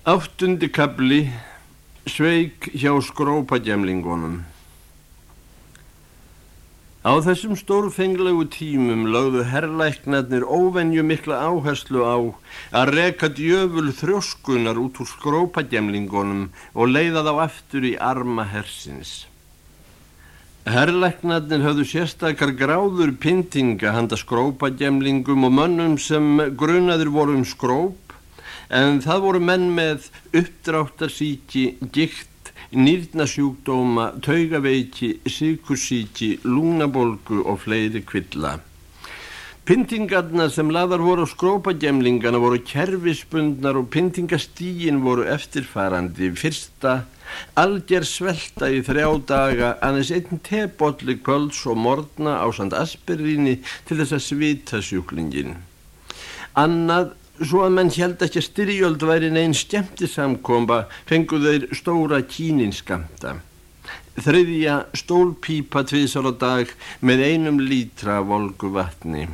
Áttundi kabli Sveik hjá skrópagemlingunum Á þessum stórfenglegu tímum lögðu herrlæknarnir óvenju mikla áherslu á að reka djöful þrjóskunar út úr skrópagemlingunum og leiða þá aftur í arma hersins. Herrlæknarnir höfðu sérstakar gráður pyntinga handa skrópagemlingum og mönnum sem grunaður voru um skróp en það voru menn með uppdráttarsíki, gikt, nýrnasjúkdóma, taugaveiki, sykursíki, lúnabolgu og fleiri kvilla. Pyntingarna sem laðar voru á skrópagemlingana voru kerfispundnar og pyntingastígin voru eftirfærandi. Fyrsta, alger svelta í þrjá daga, aðeins einn tebotli kvölds og morgna á sand aspiríni til þess að svita sjúklingin. Annað, Svo að menn held ekki að styrjöld væri neinn skemmti samkomba fengu þeir stóra kíninskamta. Þriðja stólpípa tvísar á dag með einum lítra volgu vatni.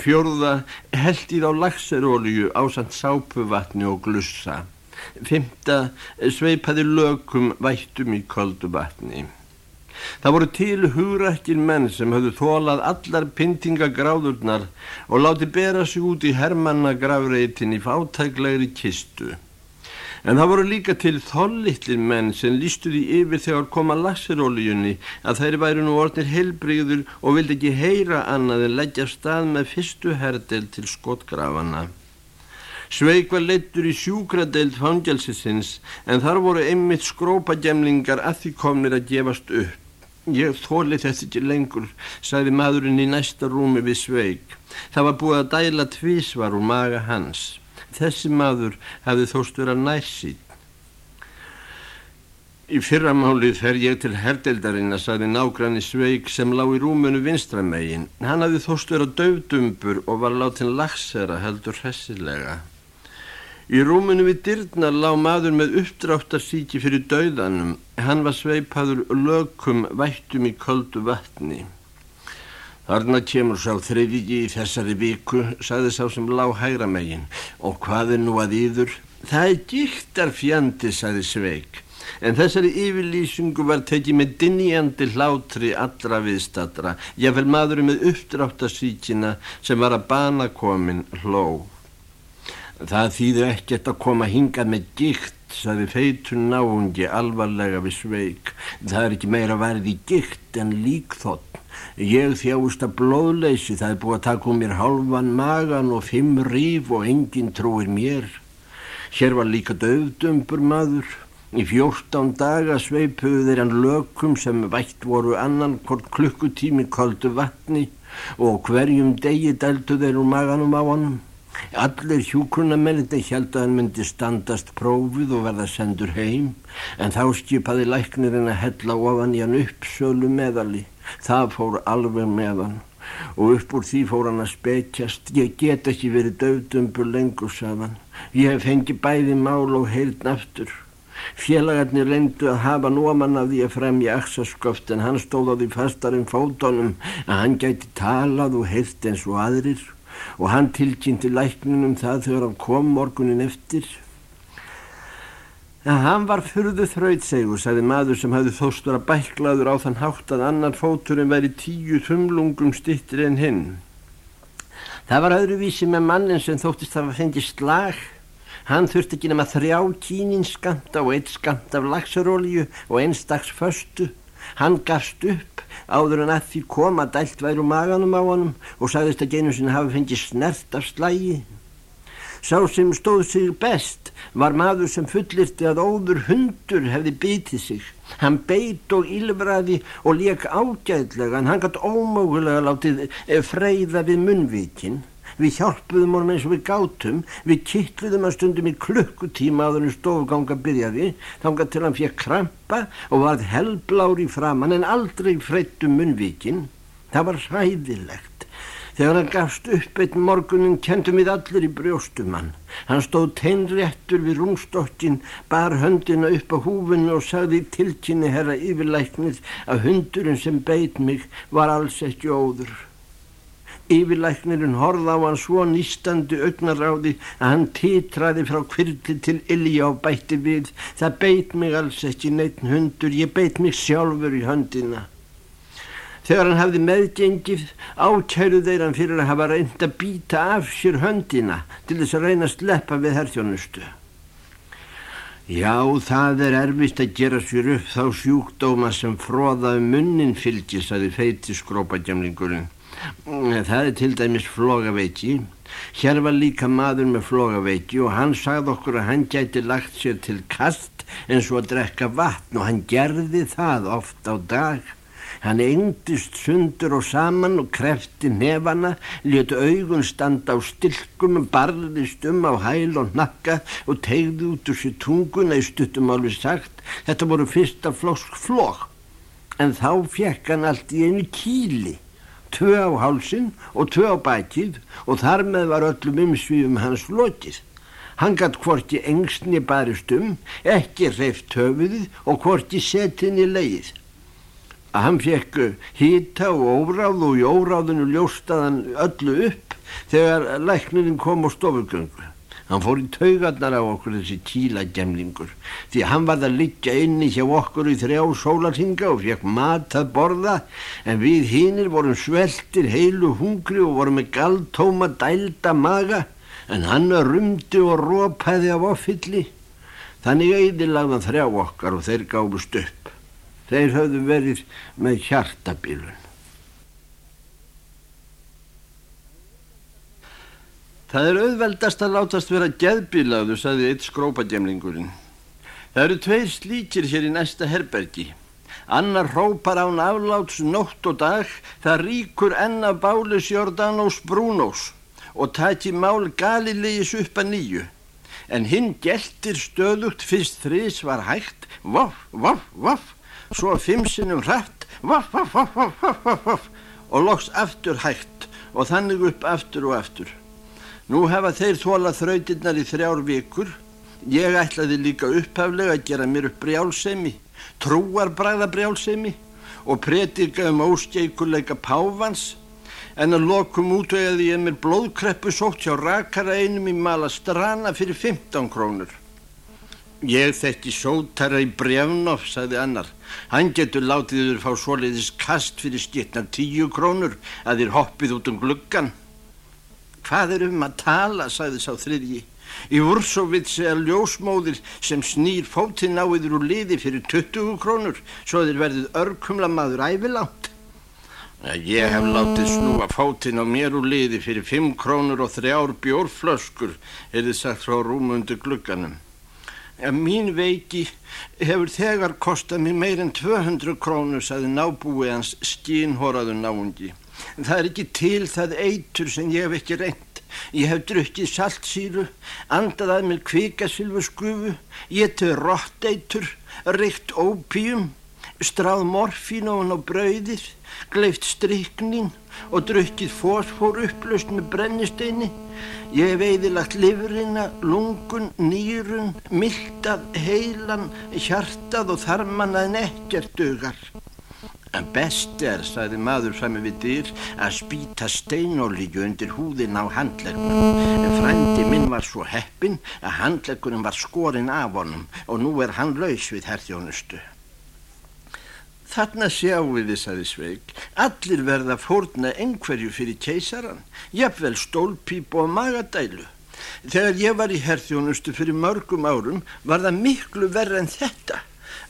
Fjórða heldið á lagserólju á samt sápuvatni og glussa. Fymta sveipaði lökum vættum í koldu vatni. Það voru til hugrækkin menn sem höfðu þólað allar pyntingagráðurnar og láti bera sig út í hermannagráðreitin í fátæklegri kistu. En það voru líka til þollitlir menn sem lístuði yfir þegar koma lasseróljunni að þeir væru nú orðnir heilbrigður og vildi ekki heyra annað en leggja stað með fyrstu herdel til skotgrafana. Sveig var leittur í sjúkradeild fangelsisins en þar voru einmitt skrópagemlingar að því komnir að gefast upp. Ég þóli þetta ekki lengur, sagði maðurinn í næsta rúmi við sveig. Það var búið að dæla tvísvar úr maga hans. Þessi maður hafði þóst vera nærsýtt. Í fyrramálið fer ég til herdeldarinn að sagði nágranni sveig sem lág í rúmunu vinstramegin. Hann hafði þóst vera döfdumbur og var látin lagsera heldur hressilega. Í rúmunu við dyrna lág maður með uppdráttarsíki fyrir dauðanum. Hann var sveipaður lökum vættum í köldu vatni. Þarna kemur sá þriðigi í þessari viku, sagði sá sem lág hægra megin. Og hvað er nú að yður? Það er gíktar fjandi, sagði sveik. En þessari yfirlýsingu var tekið með dinjandi hlátri allra viðstadra. Ég fel maðurinn með uppdráttarsíkina sem var að bana komin hló. Það þýðir ekkert að koma hingað með gikt, saði feitun náungi alvarlega við sveik. Það er ekki meira værið í gikt en líkþótt. Ég þjáist að blóðleysi, það er búið að taka um mér halvan magan og fimm ríf og enginn trúir mér. Hér var líka döfdumbur maður. Í fjórtán daga sveipuðu þeir hann lökum sem vægt voru annan hvort klukkutími koldu vatni og hverjum degi dæltu þeir úr maganum á honum. Allir hjúkrunamenniti held að hann myndi standast prófið og verða sendur heim en þá skipaði læknirinn að hella ofan í hann uppsölu meðali. Það fór alveg með hann og upp úr því fór hann að spekjast. Ég get ekki verið döfdumbur lengur, sagðan. Ég hef fengið bæði mál og heiln aftur. Félagarnir reyndu að hafa nóman af því að fremja axasköft en hann stóð á því fastarinn fótonum að hann gæti talað og heilt eins og aðrir og hann tilkynnti lækninum það þegar hann kom morgunin eftir. En hann var fyrðu þrautsegur, sagði maður sem hafði þóstur að bæklaður á þann hátt að annar fóturinn væri tíu þumlungum stittir en hinn. Það var öðruvísi með mannin sem þóttist að fengi slag. Hann þurfti ekki nema þrjá kínin skamta og eitt skamt af laxarólju og einstakts föstu. Hann gafst upp áður en að því kom að dælt væru maganum á honum og sagðist að genum sinna hafi fengið snert af slægi. Sá sem stóð sig best var maður sem fullirti að óður hundur hefði bitið sig. Hann beit og ylfraði og leik ágæðlega en hann gætt ómögulega látið freyða við munvíkinn. Við hjálpuðum honum eins og við gátum, við kittluðum að stundum í klukkutíma áður en stofganga byrjaði, þángar til hann fekk krampa og varð helblári framann en aldrei freyttum munvíkin. Það var hræðilegt. Þegar hann gafst upp einn morgunin kendum við allir í brjóstum hann. Hann stóð teinréttur við rúmstokkin, bar höndina upp á húfinu og sagði tilkynni herra yfirlæknir að hundurinn sem beit mig var alls ekki óður. Yfirlæknirinn horða á hann svo nýstandi augnaráði að hann titraði frá kvirli til ilja og bætti við. Það beit mig alls ekki neitt hundur, ég beit mig sjálfur í höndina. Þegar hann hafði meðgengið ákæru þeir hann fyrir að hafa reynd að býta af sér höndina til þess að reyna að sleppa við herþjónustu. Já, það er erfist að gera sér upp þá sjúkdóma sem fróðaðu munnin fylgis að þið feiti skrópagjamlingurinn. Það er til dæmis flogaveiki. Hér var líka maður með flogaveiki og hann sagði okkur að hann gæti lagt sér til kast eins og að drekka vatn og hann gerði það oft á dag. Hann engdist sundur og saman og krefti nefana, létu augun standa á stilkum, barðist um á hæl og nakka og tegði út úr sér tunguna í stuttum alveg sagt. Þetta voru fyrsta flósk flók, en þá fekk hann allt í einu kíli tvö á hálsin og tvö á bækið og þar með var öllum umsvíðum hans lokið. Hann gætt hvorki engsni barist um, ekki reyft höfuðið og hvorki setinni leið. Að hann fekk hýta og óráð og í óráðinu ljóstaðan öllu upp þegar læknirinn kom á stofugöngu. Hann fór í taugarnar á okkur þessi tílagemlingur því að hann varð að liggja inni hjá okkur í þrjá sólarhinga og fekk mat að borða en við hinnir vorum sveltir heilu hungri og vorum með galtóma dælda maga en hann rumdi og rópaði af ofilli. Þannig eiðilagðan þrjá okkar og þeir gáfust upp. Þeir höfðu verið með hjartabilun. Það er auðveldast að látast vera geðbílaðu, saði eitt skrópagemlingurinn. Það eru tveir slíkir hér í næsta herbergi. Annar rópar án afláts nótt og dag, það ríkur enna bális Jordánós Brúnós og taki mál Galilegis upp að nýju. En hinn geltir stöðugt fyrst þrís var hægt, voff, voff, voff, svo fimmsinum hrætt, voff, voff, voff, voff, voff, voff og loks aftur hægt og þannig upp aftur og aftur. Nú hefa þeir þólað þrautinnar í þrjár vikur. Ég ætlaði líka upphaflega að gera mér upp brjálsemi, trúar bræða brjálsemi og predika um óskeikuleika pávans en að lokum útveiði ég mér blóðkreppu sótt hjá rakara einum í Malastrana fyrir 15 krónur. Ég þekki sótara í brefnof, sagði annar. Hann getur látið þurr fá svoleiðis kast fyrir skitna 10 krónur að þér hoppið út um gluggan. Hvað er um að tala, sagði sá þriðji. Í Vursovits er ljósmóðir sem snýr fótinn á yfir úr liði fyrir 20 krónur svo þeir verðið örkumla maður ævilátt. Ég hef látið snúa fótinn á mér úr liði fyrir 5 krónur og þrjár bjórflöskur, er þið sagt frá rúmundu glugganum. En mín veiki hefur þegar kostað mér meir en 200 krónur, sagði nábúi hans skínhoraðu náungi. Það er ekki til það eitur sem ég hef ekki reynd. Ég hef drukkið saltsýru, andað að mér kvikasilfu skufu, ég til rotteitur, reykt ópíum, stráð morfín og hann á brauðir, gleift strykning og drukkið fósfór upplöst með brennisteini. Ég hef eðilagt livrina, lungun, nýrun, mildað, heilan, hjartað og þarman að nekkert dugar. En best er, sagði maður fram með dyr, að spýta steinolíu undir húðin á handleggunum. En frændi minn var svo heppin að handleggunum var skorinn af honum og nú er hann laus við herðjónustu. Þarna sjáum við þess aðeins veik. Allir verða fórna einhverju fyrir keisaran, jafnvel stólpíp og magadælu. Þegar ég var í herðjónustu fyrir mörgum árum var það miklu verð en þetta.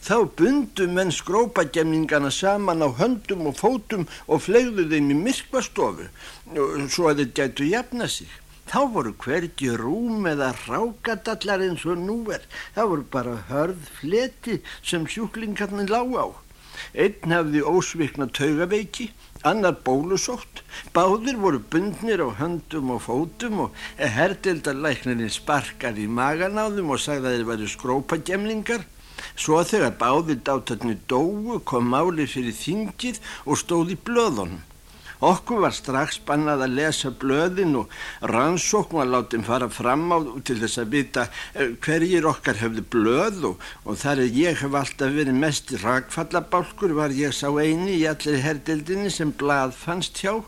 Þá bundu menn skrópagemningana saman á höndum og fótum og flegðu þeim í myrkvastofu svo að þeir gætu jafna sig. Þá voru hvergi rúm eða rákadallar eins og nú er. Það voru bara hörð fleti sem sjúklingarnir lág á. Einn hafði ósvikna taugaveiki, annar bólusótt. Báðir voru bundnir á höndum og fótum og herdeldarlæknirinn sparkar í maganáðum og sagði að þeir væri skrópagemlingar. Svo þegar báðir dátarnir dóu kom máli fyrir þingið og stóð í blöðunum. Okkur var strax bannað að lesa blöðin og rannsókn var látið fara fram á til þess að vita eh, hverjir okkar hefði blöð og, og þar er ég hef alltaf verið mest rakfallabálkur var ég sá eini í allir herdildinni sem blað fannst hjá.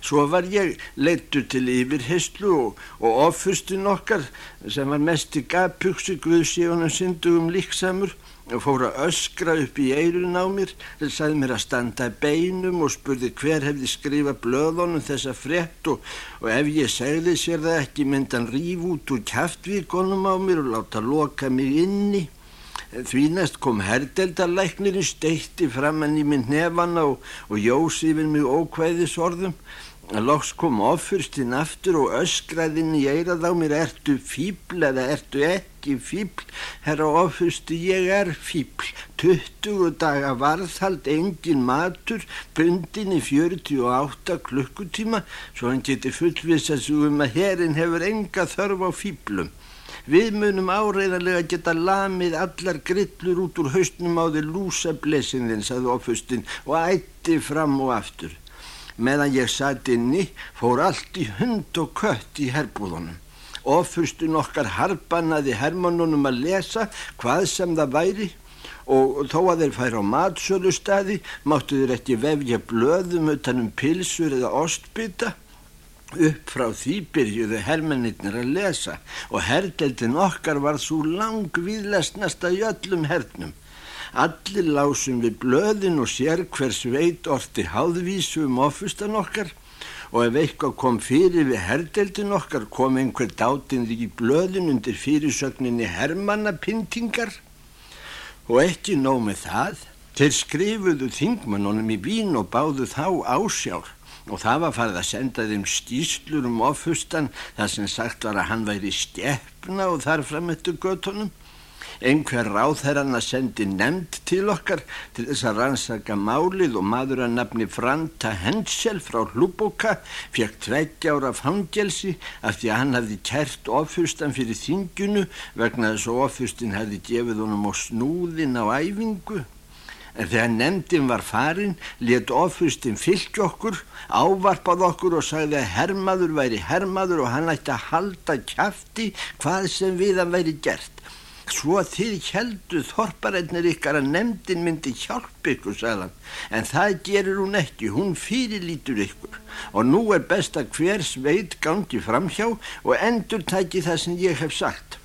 Svo var ég leittur til yfirheyslu og, og ofurstinn okkar sem var mest í gapugsi Guðsíunum syndugum líksamur og fór að öskra upp í eirun á mér þeir sagði mér að standa beinum og spurði hver hefði skrifa blöðunum þessa frett og, og ef ég segði sér það ekki myndan ríf út úr kæftvíkonum á mér og láta loka mig inni. Því næst kom herdeldarleiknirinn steitti framann í minn nefana og, og jósi yfir mig ókvæðisorðum Lóks kom ofurstinn aftur og öskraðinn í eirað á mér Ertu fíbl eða ertu ekki fíbl? Herra ofursti, ég er fíbl. 20 daga varðhald, engin matur, bundin í 48 klukkutíma svo hann geti fullvisa svo um að herin hefur enga þörf á fíblum. Við munum áreiðanlega geta lamið allar grillur út úr haustnum á því lúsa blessinðin, sagði ofurstinn og ætti fram og aftur. Meðan ég satt inni fór allt í hund og kött í herbúðunum. Ofurstun okkar harpanaði hermannunum að lesa hvað sem það væri og þó að þeir færa á matsölu staði máttu þeir ekki vefja blöðum utanum pilsur eða ostbytta. Upp frá því byrjuðu hermennirnir að lesa og herdeldin okkar var svo lang viðlesnasta í öllum hernum. Allir lásum við blöðin og sér hvers veit orti háðvísu um ofustan okkar. Og ef eitthvað kom fyrir við herdeldin okkar kom einhver dátinri í blöðin undir fyrirsögninni hermannapyntingar. Og ekki nóg með það. Þeir skrifuðu þingmannunum í vín og báðu þá ásjár. Og það var farið að senda þeim stíslur um ofustan þar sem sagt var að hann væri stjefna og þar fram eftir göttunum einhver ráðherran að sendi nefnd til okkar til þess að rannsaka málið og maður að nafni Franta Hensel frá Hlúboka fekk tveggjára fangelsi af því að hann hafði kert ofustan fyrir þingjunu vegna þess að ofustin hafði gefið honum á snúðin á æfingu. En þegar nefndin var farin, let ofustin fylgja okkur, ávarpað okkur og sagði að hermaður væri hermaður og hann ætti að halda kæfti hvað sem við að væri gert. Svo þið heldu þorparennir ykkar að nefndin myndi hjálpa ykkur, sagðan, en það gerur hún ekki, hún fyrirlítur ykkur og nú er best að hvers veit gangi framhjá og endur tæki það sem ég hef sagt.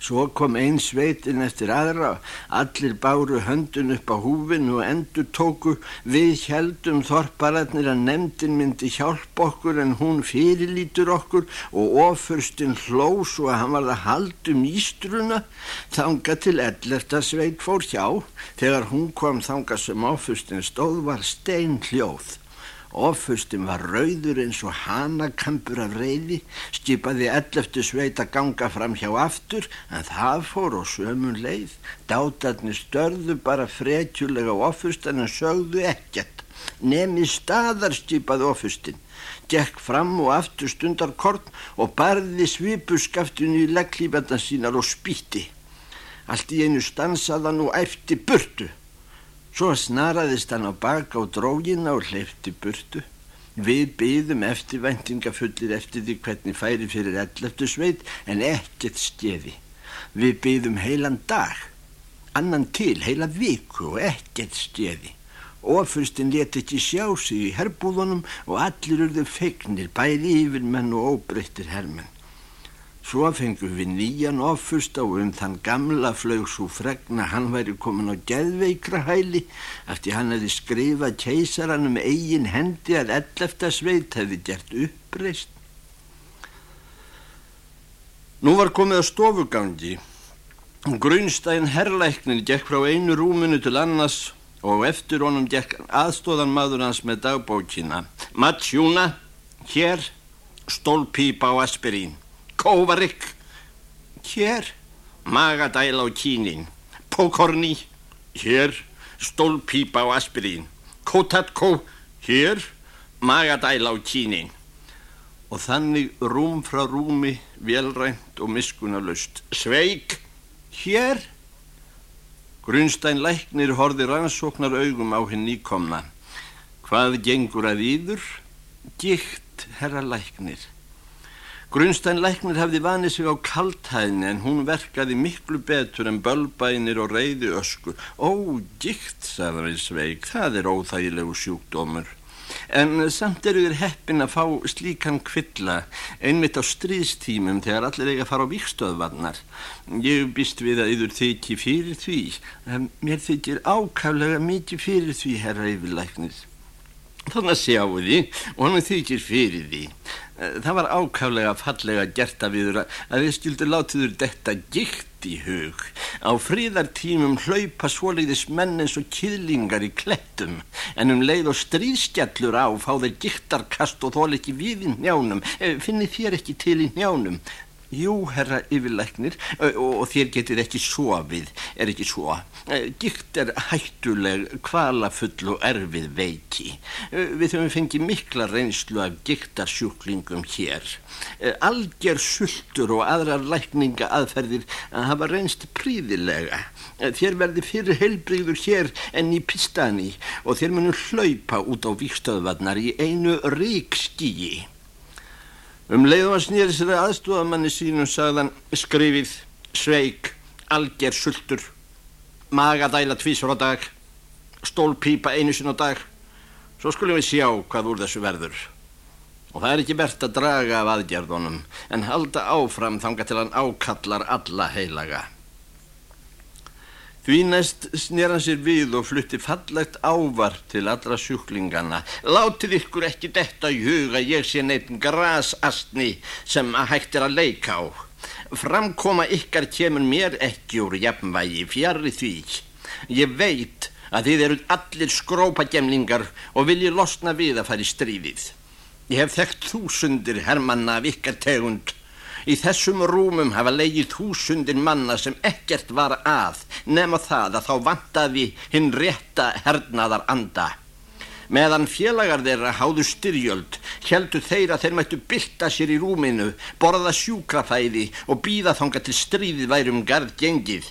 Svo kom einn sveitin eftir aðra, allir báru höndun upp á húfin og endur tóku við heldum þorpararnir að nefndin myndi hjálp okkur en hún fyrirlítur okkur og ofurstinn hlós og að hann var að haldum ístruna. Þanga til ellefta sveit fór hjá. Þegar hún kom þanga sem ofurstinn stóð var stein hljóð. Ofustin var rauður eins og hanakampur af reyði, skipaði elleftu sveit að ganga fram hjá aftur, en það fór á sömun leið. Dátarnir störðu bara frekjulega ofustan en sögðu ekkert. Nemi staðar skipaði ofustin. Gekk fram og aftur stundar korn og barði svipuskaftinu í legglífanda sínar og spýtti. Allt í einu stansaðan og eftir burtu. Svo snaraðist hann á baka á drógina og hleyfti burtu. Við byðum eftirvæntingafullir eftir því hvernig færi fyrir elleftu sveit en ekkert skeði. Við byðum heilan dag, annan til heila viku og ekkert skeði. Ofurstinn leti ekki sjá sig í herbúðunum og allir urðu fegnir bæði yfir menn og óbreyttir hermenn. Svo fengum við nýjan offust á um þann gamla flög svo fregna hann væri komin á geðveikra hæli eftir hann hefði skrifað keisaranum eigin hendi að ellefta sveit hefði gert uppreist. Nú var komið á stofugangi. Grunstæðin herrleiknin gekk frá einu rúmunu til annars og eftir honum gekk aðstóðan maður hans með dagbókina. Matsjúna, hér, stólpípa á aspirín. Kóvarik, hér, magadæl á kínin, pókorni, hér, stólpípa á aspirín, kótatkó, hér, magadæl á kínin. Og þannig rúm frá rúmi, velrænt og miskunalust. Sveig, hér. Grunstein læknir horði rannsóknar augum á hinn nýkomna. Hvað gengur að íður? Gikt, herra læknir. Grunstein læknir hafði vanið sig á kaltæðin en hún verkaði miklu betur en bölbænir og reyði ösku. Ó, gikt, sagði við sveig, það er óþægilegu sjúkdómur. En samt eru þér heppin að fá slíkan kvilla einmitt á stríðstímum þegar allir eiga að fara á vikstöðvarnar. Ég býst við að yður þykji fyrir því. Mér þykir ákaflega mikið fyrir því, herra yfirlæknis. Þannig að sjáu því og hann þykir fyrir því. Það var ákaflega fallega gert af yður að þið skildu látiður detta gikt í hug. Á fríðartímum hlaupa svoleiðis menn eins og kýðlingar í klettum en um leið og stríðskjallur á fá þeir giktarkast og þól ekki við í njánum. Eh, Finni þér ekki til í njánum. Jú, herra yfirleiknir, og, þér getur ekki sofið, er ekki svo. Gikt er hættuleg, kvalafull og erfið veiki. Við höfum fengið mikla reynslu af giktarsjúklingum hér. Alger sultur og aðrar lækninga aðferðir hafa reynst príðilega. Þér verði fyrir heilbreyður hér enn í pistani og þér munum hlaupa út á vikstöðvarnar í einu ríkskíi. Um leiðum að snýri sér að aðstofamanni sínum sagðan skrifið, sveik, alger, sultur, magadæla tvísar á dag, stólpípa einu sin á dag. Svo skulum við sjá hvað úr þessu verður. Og það er ekki verðt að draga af aðgerðunum en halda áfram þanga til hann ákallar alla heilaga. Því næst snýr hann sér við og flutti fallegt ávar til allra sjúklingana. Látið ykkur ekki detta í huga, ég sé neitt grasastni sem að hægt er að leika á. Framkoma ykkar kemur mér ekki úr jafnvægi, fjari því. Ég veit að þið eru allir skrópagemlingar og viljið losna við að fara í stríðið. Ég hef þekkt þúsundir hermanna af ykkar tegund Í þessum rúmum hafa leiðið þúsundir manna sem ekkert var að nema það að þá vantaði hinn rétta hernaðar anda. Meðan félagar þeirra háðu styrjöld, heldu þeir að þeir mættu bylta sér í rúminu, borða sjúkrafæði og býða þanga til stríðið værum garð gengið.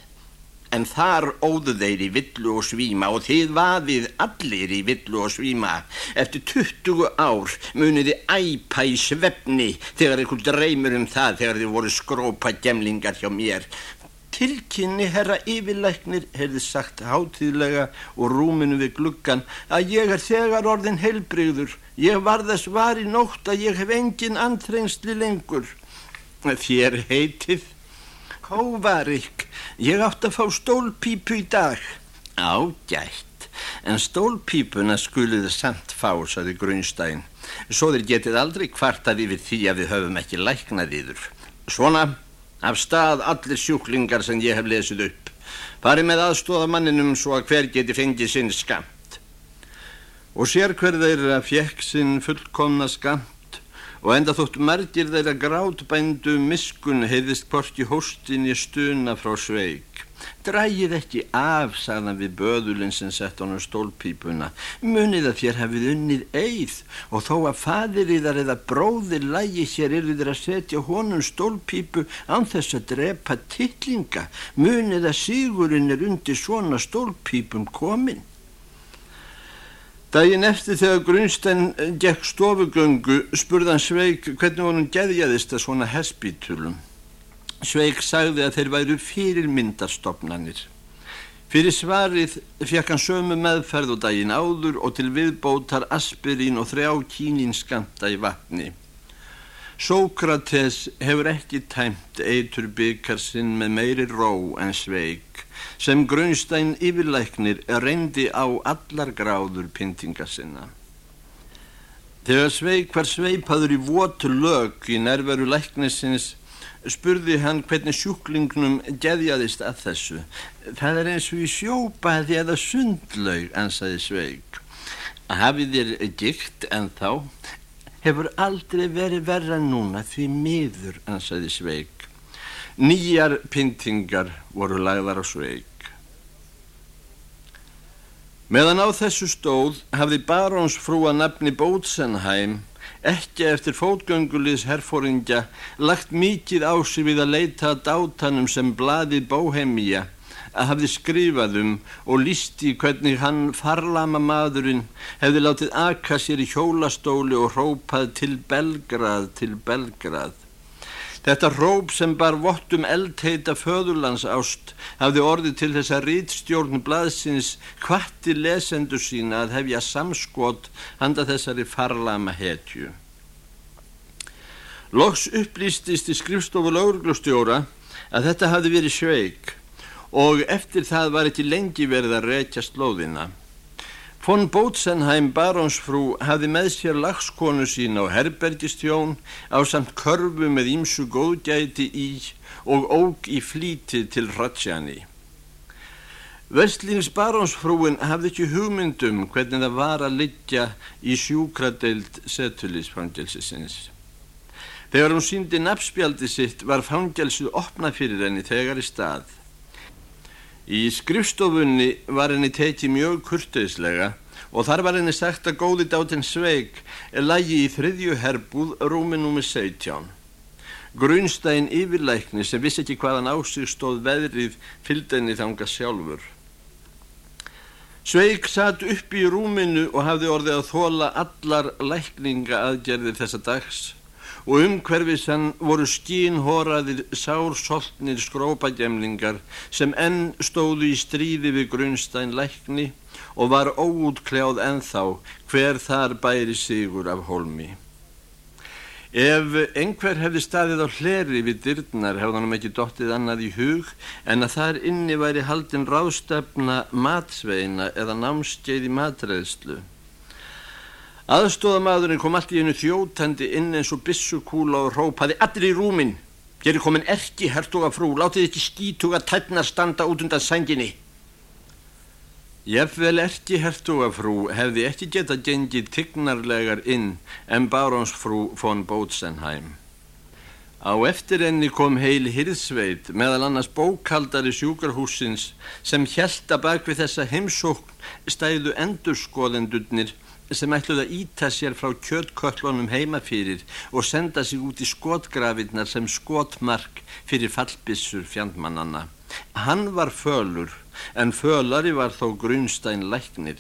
En þar óðu þeir í villu og svíma og þið vaðið allir í villu og svíma. Eftir 20 ár muniði æpa í svefni þegar ykkur dreymur um það þegar þið voru skrópa gemlingar hjá mér. Tilkynni herra yfirleiknir hefði sagt hátíðlega og rúminu við gluggan að ég er þegar orðin heilbrigður. Ég var þess var í nótt að ég hef engin antrengsli lengur. Þér heitið Hóvarik, ég átt að fá stólpípu í dag. Ágætt, en stólpípuna skuliði samt fá, saði Grunstæn. Svo þeir getið aldrei kvartað yfir því að við höfum ekki læknað yfir. Svona, af stað allir sjúklingar sem ég hef lesið upp. Farið með aðstóðamanninum svo að hver geti fengið sinn skamt. Og sér hver þeirra fjekk sinn fullkomna skamt og enda þótt margir þeirra grátbændu miskun heiðist porti hóstin í stuna frá sveig. Drægið ekki af, sagðan við böðulinn sem sett honum stólpípuna. Munið að þér hafið unnið eið og þó að fadiriðar eða bróðir lægi hér er þér að setja honum stólpípu án þess að drepa tillinga. Munið að sigurinn er undir svona stólpípum kominn. Dægin eftir þegar Grunstein gekk stofugöngu spurðan Sveig hvernig honum geðjaðist að svona hespítulum. Sveig sagði að þeir væru fyrir myndarstofnanir. Fyrir svarið fekk hann sömu meðferð og dægin áður og til viðbótar aspirín og þrjá kínin skamta í vatni. Sókrates hefur ekki tæmt eitur byggarsinn með meiri ró en Sveig sem Grunstein yfirleiknir reyndi á allar gráður pyntinga sinna. Þegar sveik var sveipaður í votu lög í nærveru leiknisins spurði hann hvernig sjúklingnum geðjaðist að þessu. Það er eins og í sjópaði eða sundlaug, ansaði sveik. Hafið þér gikt en þá hefur aldrei verið verra núna því miður, ansaði sveik. Nýjar pyntingar voru lagðar á sveig. Meðan á þessu stóð hafði barónsfrú að nafni Bótsenheim ekki eftir fótgöngulis herfóringja lagt mikið á sig við að leita að dátanum sem bladið Bóhemia að hafði skrifað um og lísti hvernig hann farlama maðurinn hefði látið aka sér í hjólastóli og hrópað til Belgrað, til Belgrað. Þetta róp sem bar vottum eldheita föðurlands ást hafði orðið til þess að rítstjórn blaðsins hvatti lesendur sína að hefja samskot handa þessari farlama hetju. Loks upplýstist í skrifstofu lauruglustjóra að þetta hafði verið sveik og eftir það var ekki lengi verið að rekja slóðina. Von Bótsenheim barónsfrú hafði með sér lagskonu sín á herbergistjón á samt körfu með ímsu góðgæti í og óg í flíti til Ratsjani. Vestlings barónsfrúin hafði ekki hugmyndum hvernig það var að liggja í sjúkradeild setulisfangelsisins. Þegar hún síndi nafnspjaldi sitt var fangelsið opnað fyrir henni þegar í stað. Í skrifstofunni var henni tekið mjög kurteislega og þar var henni sagt að góði dátinn Sveig er lægi í þriðju herbúð rúminúmi 17. Grunstæn yfirlækni sem vissi ekki hvaðan á sig stóð veðrið fylgdenni þanga sjálfur. Sveig satt upp í rúminu og hafði orðið að þóla allar lækninga aðgerðir þessa dags og umhverfis hann voru skínhoraðir sársoltnir skrópagemlingar sem enn stóðu í stríði við Grunstein lækni og var óútkljáð ennþá hver þar bæri sigur af holmi. Ef einhver hefði staðið á hleri við dyrnar hefði hann ekki dottið annað í hug en að þar inni væri haldin ráðstefna matsveina eða námskeið í matreðslu. Aðstóðamadurinn kom allt í einu þjótandi inn eins og bissukúla og rópaði Allir í rúmin, er komin erki hertuga frú, látið ekki skítuga tætnar standa út undan sanginni. Jefnvel erki hertuga frú hefði ekki getað gengið tignarlegar inn en barónsfrú von Bótsenheim. Á eftir enni kom heil hirðsveit meðal annars bókaldari sjúkarhúsins sem hjælta bak við þessa heimsókn stæðu endurskoðendurnir sem ætluð að íta sér frá kjötköllunum heimafyrir og senda sig út í skotgrafinnar sem skotmark fyrir fallbissur fjandmannanna. Hann var fölur, en fölari var þó Grunstein læknir,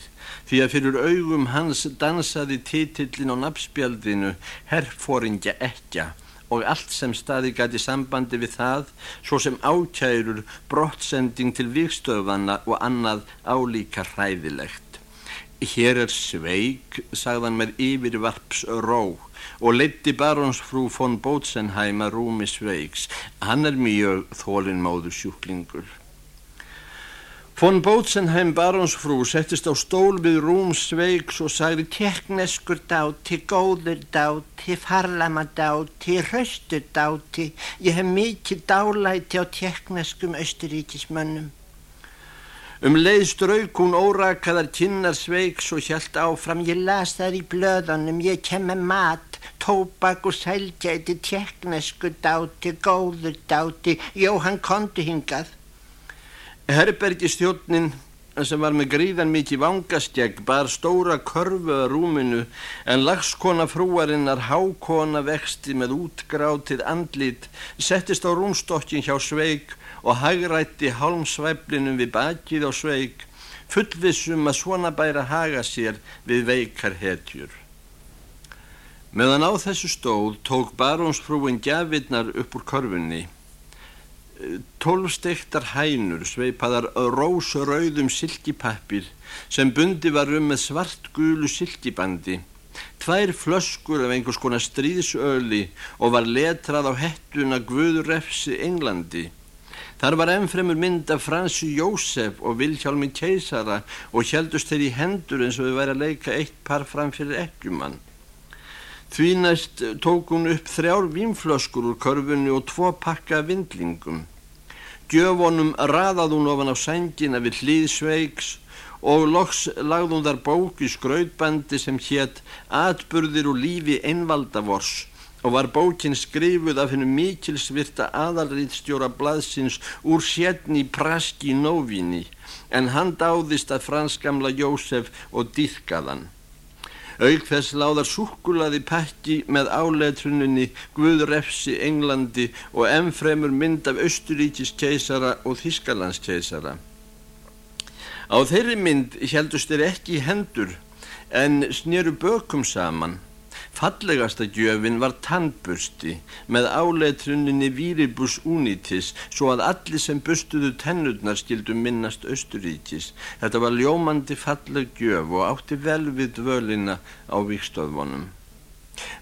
því að fyrir augum hans dansaði titillin á nafnspjaldinu Herfóringja ekja og allt sem staði gæti sambandi við það, svo sem ákærur, brottsending til vikstöfanna og annað álíka hræðilegt. Hér er sveig, sagðan með yfirvarps ró og leiti barónsfrú von Bótsenheim að rúmi sveigs. Hann er mjög þólinnmáðu sjúklingur. Von Bótsenheim barónsfrú settist á stól við rúm sveigs og sagði tekneskur dáti, góður dáti, farlama dáti, raustu dáti. Ég hef mikið dálæti á tekneskum austuríkismönnum. Um leið strauk hún órakaðar kinnar sveiks og hjælt áfram. Ég las þar í blöðunum, ég kem með mat, tóbak og sælgæti, tjekknesku dáti, góður dáti. Jó, hann konti hingað. Herbergi stjórnin sem var með gríðan mikið vangaskegg bar stóra körfuða rúminu en lagskona frúarinnar hákona vexti með útgrátið andlit settist á rúmstokkin hjá sveik og hagrætti hálmsvæflinum við bakið á sveig, fullvissum að svona bæra haga sér við veikar hetjur. Meðan á þessu stóð tók barónsfrúin gjafinnar upp úr korfunni. Tólfstektar hænur sveipaðar rósrauðum silkipappir sem bundi var um með svart gulu silkibandi tvær flöskur af einhvers konar stríðsöli og var letrað á hettuna Guðurrefsi Englandi Þar var ennfremur mynd af Fransi Jósef og Vilhjálmi Keisara og heldust þeir í hendur eins og þau væri að leika eitt par fram fyrir ekkjumann. Því næst tók hún upp þrjár vínflöskur úr körfunni og tvo pakka vindlingum. Gjöfonum raðað hún ofan á sængina við hlýðsveiks og loks lagð hún þar bók í skrautbandi sem hétt Atburðir og lífi einvaldavors og var bókin skrifuð af hennu mikilsvirta aðalriðstjóra blaðsins úr sérni praski nóvinni en hann dáðist að franskamla Jósef og dýrkaðan. Auk þess láðar súkulaði pakki með áleitruninni Guðrefsi Englandi og ennfremur mynd af Östuríkis keisara og Þískalands keisara. Á þeirri mynd heldust þeir ekki hendur en snýru bökum saman Fallegasta gjöfin var tannbursti með áleitruninni Viribus Unitis svo að allir sem bustuðu tennurnar skildu minnast Östuríkis. Þetta var ljómandi falleg gjöf og átti vel við dvölina á vikstöðvonum.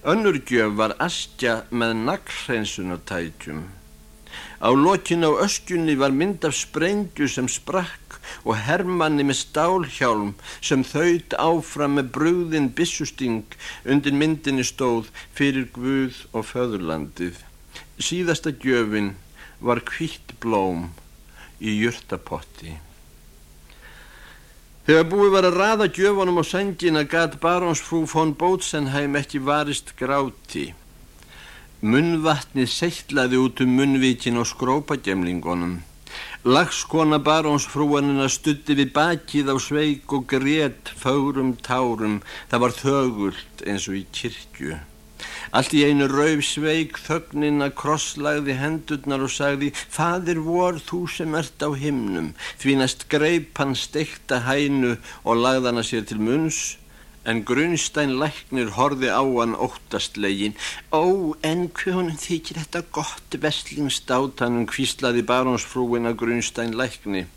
Önnur gjöf var askja með naglhreinsunartækjum. Á lokinu á öskjunni var mynd af sprengju sem sprakk og hermanni með stálhjálm sem þaut áfram með brugðin bissusting undir myndinni stóð fyrir Guð og föðurlandið. Síðasta gjöfin var kvitt blóm í jörtapotti. Þegar búið var að raða gjöfunum á sengina gat barónsfrú von Bótsenheim ekki varist gráti. Munnvatnið seittlaði út um munnvíkin og skrópagemlingunum. Lagskona barónsfrúanina stutti við bakið á sveik og grét fárum tárum. Það var þögult eins og í kirkju. Allt í einu rauf sveik þögnina krosslagði hendurnar og sagði Fadir vor þú sem ert á himnum. Því næst greip hann stekta hænu og lagði hana sér til munns en Grunstein læknir horfi á hann óttastlegin. Ó, en hvernig þykir þetta gott veslingstátanum kvíslaði barónsfrúin að Grunstein lækni.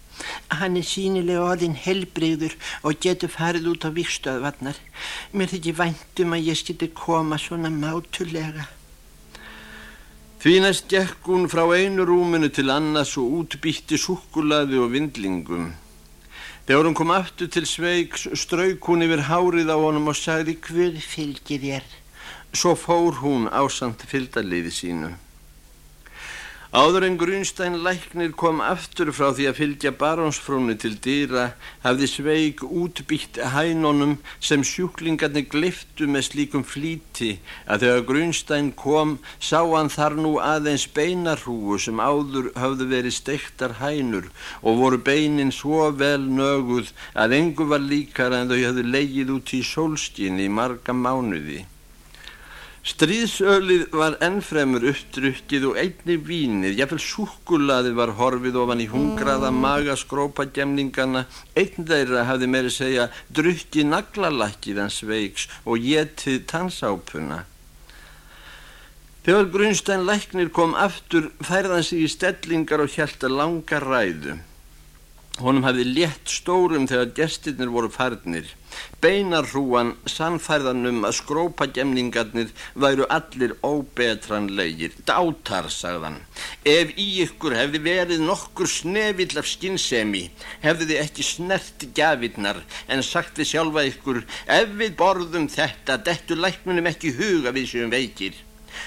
Hann er sínilega orðin helbreyður og getur farið út á vikstöðvarnar. Mér þykir væntum að ég skiti koma svona mátulega. Því næst gekk hún frá einu rúminu til annars og útbýtti sukkulaði og vindlingum. Þegar hún kom aftur til sveiks strauk hún yfir hárið á honum og sagði Guð fylgir þér. Svo fór hún ásand fylgdarliði sínu. Áður en Grunstein læknir kom aftur frá því að fylgja barónsfrónu til dýra hafði sveig útbýtt hænunum sem sjúklingarnir gliftu með slíkum flíti að þegar Grunstein kom sá hann þar nú aðeins beinarhúu sem áður hafði verið steiktar hænur og voru beinin svo vel nöguð að engu var líkar en þau hafði leigið út í sólskinni í marga mánuði. Stríðsölið var ennfremur uppdrukkið og einni vínið, jáfnveil súkulaðið var horfið ofan í hungraða magaskrópagemningana, einn þeirra hafði meiri segja drukkið naglalakið hans veiks og getið tansápuna. Þegar Grunstein læknir kom aftur færðan sig í stellingar og hjælta langa ræðu. Honum hafði létt stórum þegar gestirnir voru farnir. Beinarhrúan sannfærðan um að skrópagemningarnir væru allir óbetranlegir. Dátar, sagðan. Ef í ykkur hefði verið nokkur snevill af skinnsemi, hefði þið ekki snert gafinnar en sagt við sjálfa ykkur, ef við borðum þetta, dettu læknunum ekki huga við sem veikir.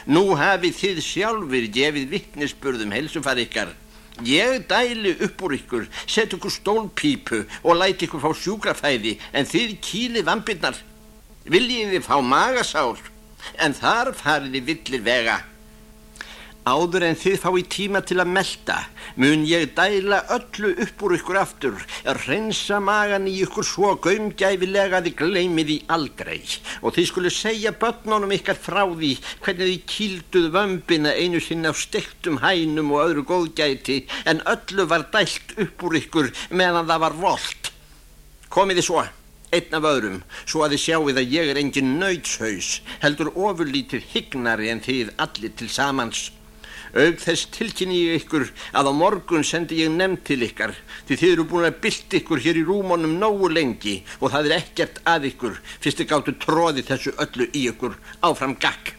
Nú hafið þið sjálfur gefið vittnisspurðum helsufar ykkar. Ég dæli upp úr ykkur, set ykkur stólpípu og læti ykkur fá sjúkrafæði en þið kýlið vampirnar. Viljið þið fá magasár en þar farið þið villir vega. Áður en þið fái tíma til að melda mun ég dæla öllu upp úr ykkur aftur, reynsa magan í ykkur svo gaumgæfilega að þið gleymið í aldrei og þið skulle segja börnunum ykkar frá því hvernig þið kýlduð vömbina einu sinna á stektum hænum og öðru góðgæti en öllu var dælt upp úr ykkur meðan það var volt. Komið þið svo einn af öðrum, svo að þið sjáuð að ég er engin nöytshaus, heldur ofurlítið hignari en þið allir til samans. Aug þess tilkynni ég ykkur að á morgun sendi ég nefnd til ykkar því þið eru búin að bylta ykkur hér í rúmónum nógu lengi og það er ekkert að ykkur fyrst þið gáttu tróði þessu öllu í ykkur áfram gakk.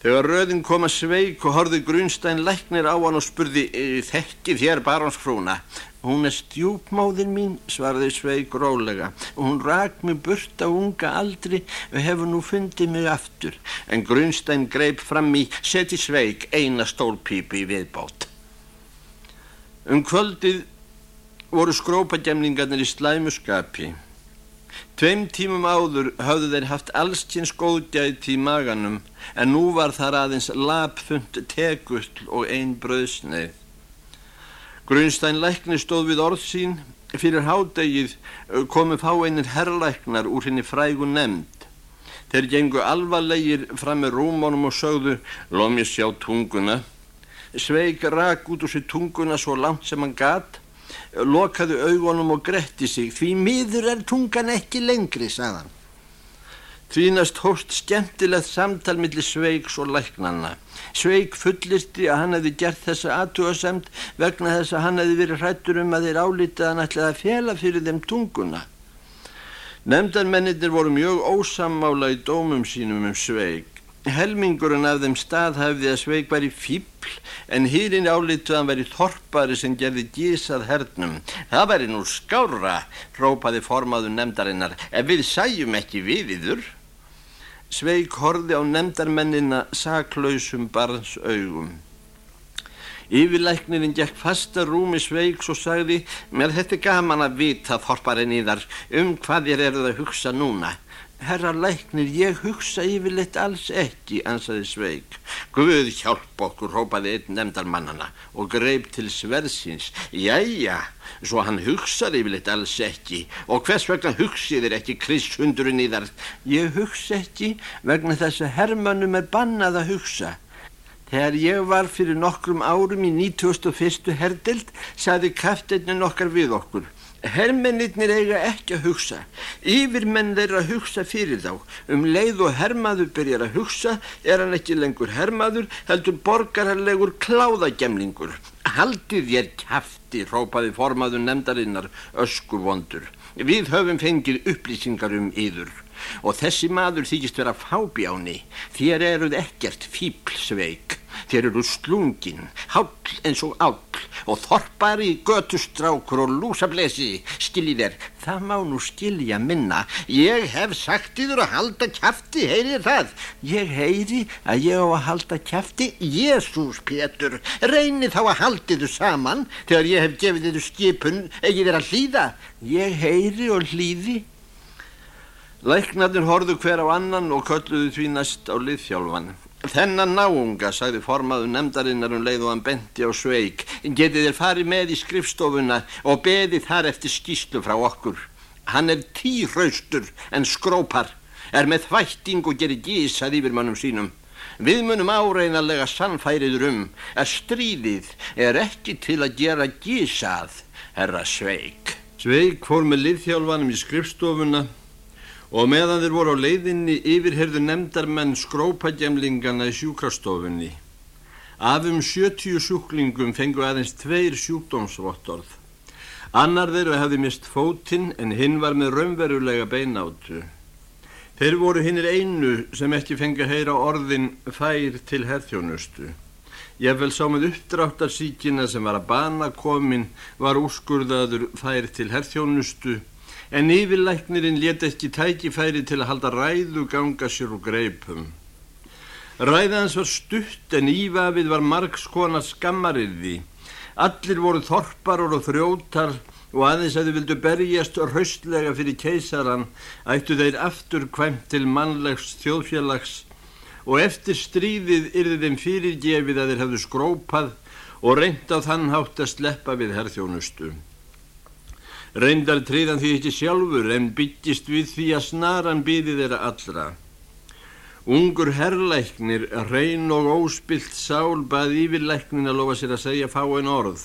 Þegar röðin kom að sveik og horfið Grunstein læknir á hann og spurði þekkið þér barónsfrúna Hún er stjúpmóðin mín, svarði Sveig rólega hún rak mig burt á unga aldri og hefur nú fundið mig aftur. En Grunstein greip fram í seti Sveig eina stólpípi í viðbót. Um kvöldið voru skrópagemningarnir í slæmuskapi. Tveim tímum áður hafðu þeir haft allskins góðgæti í maganum en nú var þar aðeins lapfund tegull og ein bröðsneið. Grunstein lækni stóð við orð sín fyrir hádegið komu fáeinir herrlæknar úr henni frægu nefnd. Þeir gengu alvarlegir fram með rúmónum og sögðu Lóð mér sjá tunguna. Sveig rak út úr sér tunguna svo langt sem hann gatt, lokaði augunum og gretti sig. Því miður er tungan ekki lengri, sagðan. Því næst hóst skemmtilegt samtal millir Sveiks og læknanna. Sveik fullisti að hann hefði gert þessa aðtúasemt vegna þess að hann hefði verið hrættur um að þeir álítið að hann ætlaði að fjela fyrir þeim tunguna. Nemndarmennir voru mjög ósammála í dómum sínum um Sveik. Helmingurinn af þeim stað hafði að Sveik var í fíbl en hýrin álítið að hann var í þorpari sem gerði gísað hernum. Það væri nú skára, rópaði formaður nemdarinnar, ef við sæjum ekki við yður. Sveig horði á nefndarmennina saklausum barns augum. Yfirlæknirinn gekk fasta rúmi Sveigs og sagði Mér þetta er gaman að vita þorparinn í þar um hvað þér eruð að hugsa núna. Herra læknir, ég hugsa yfirleitt alls ekki, ansaði Sveig. Guð hjálp okkur, rópaði einn nefndarmannana og greip til sverðsins. Jæja, svo hann hugsaði yfirleitt alls ekki. Og hvers vegna hugsiðir ekki kristundurinn í þar? Ég hugsa ekki vegna þess að hermannum er bannað að hugsa. Þegar ég var fyrir nokkrum árum í 1901. herdild, saði kaftinnin okkar við okkur. Hermennir eiga ekki að hugsa, yfirmenn þeirra hugsa fyrir þá. Um leið og hermaður byrjar að hugsa er hann ekki lengur hermaður, heldur borgarlegur kláðagemlingur. Haldið ég kæfti, rópaði formaður nefndarinnar öskuvondur. Við höfum fengið upplýsingar um yður og þessi maður þykist vera fábjáni. Þér eruð ekkert fíblsveik. Þér eru slungin, hál eins og áll og þorpar í götustrákur og lúsablesi. Skilji þér, það má nú skilja minna. Ég hef sagt yfir að halda kæfti, heyri það. Ég heyri að ég á að halda kæfti. Jésús Pétur, reyni þá að haldi þau saman þegar ég hef gefið þau skipun ég verið að hlýða. Ég heyri og hlýði. Læknarnir horðu hver á annan og kölluðu því næst á liðþjálfan. Þennan náunga, sagði formaður nefndarinnar um leið og hann benti á sveik, getið þér farið með í skrifstofuna og beðið þar eftir skýslu frá okkur. Hann er týraustur en skrópar, er með þvætting og gerir gísað yfir mannum sínum. Við munum áreinalega sannfæriður um að stríðið er ekki til að gera gísað, herra sveik. Sveik fór með liðþjálfanum í skrifstofuna og meðan þeir voru á leiðinni yfirherðu nefndarmenn skrópagemlingana í sjúkrastofunni. Af um 70 sjúklingum fengu aðeins tveir sjúkdómsvottorð. Annar þeirra hefði mist fótinn en hinn var með raunverulega beináttu. Þeir voru hinnir einu sem ekki fengi að heyra orðin fær til herþjónustu. Ég vel sá með uppdráttarsíkina sem var að bana komin var úrskurðaður fær til herþjónustu en yfirlæknirinn let ekki tækifæri til að halda ræðu ganga sér og greipum. Ræðans var stutt en ívafið var margskona skammariði. Allir voru þorparar og þrjótar og aðeins að þau vildu berjast raustlega fyrir keisaran ættu þeir aftur kvæmt til mannlegs þjóðfélags og eftir stríðið yrði þeim fyrirgefið að þeir hefðu skrópað og reynd á þann hátt að sleppa við herþjónustu. Reyndar treyðan því ekki sjálfur en byggist við því að snaran byði þeirra allra. Ungur herrlæknir, reyn og óspilt sál bað yfirlæknin að lofa sér að segja fá einn orð.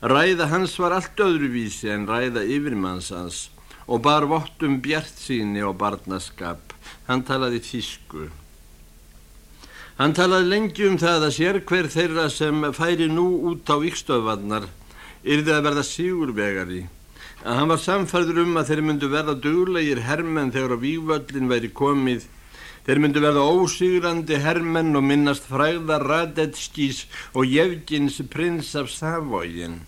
Ræða hans var allt öðruvísi en ræða yfirmannsans og bar vottum bjart síni og barnaskap. Hann talaði þísku. Hann talaði lengi um það að sér hver þeirra sem færi nú út á vikstöðvarnar yrði að verða sígurvegari að hann var samfærður um að þeir myndu verða duglegir hermenn þegar á vývöllin væri komið. Þeir myndu verða ósigrandi hermenn og minnast fræða Radetskís og Jevgins prins af Savógin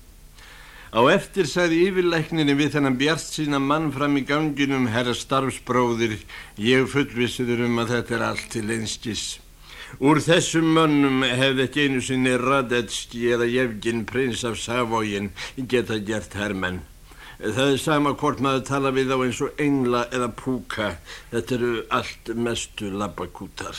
á eftir sagði yfirleikninni við þennan bjart sína mann fram í ganginum herra starfsbróðir ég fullvisiður um að þetta er allt til einskis. Úr þessum mönnum hefði ekki einu sinni Radetski eða Jevgin prins af Savógin geta gert hermenn Það er sama hvort maður tala við á eins og engla eða púka. Þetta eru allt mestu labakútar.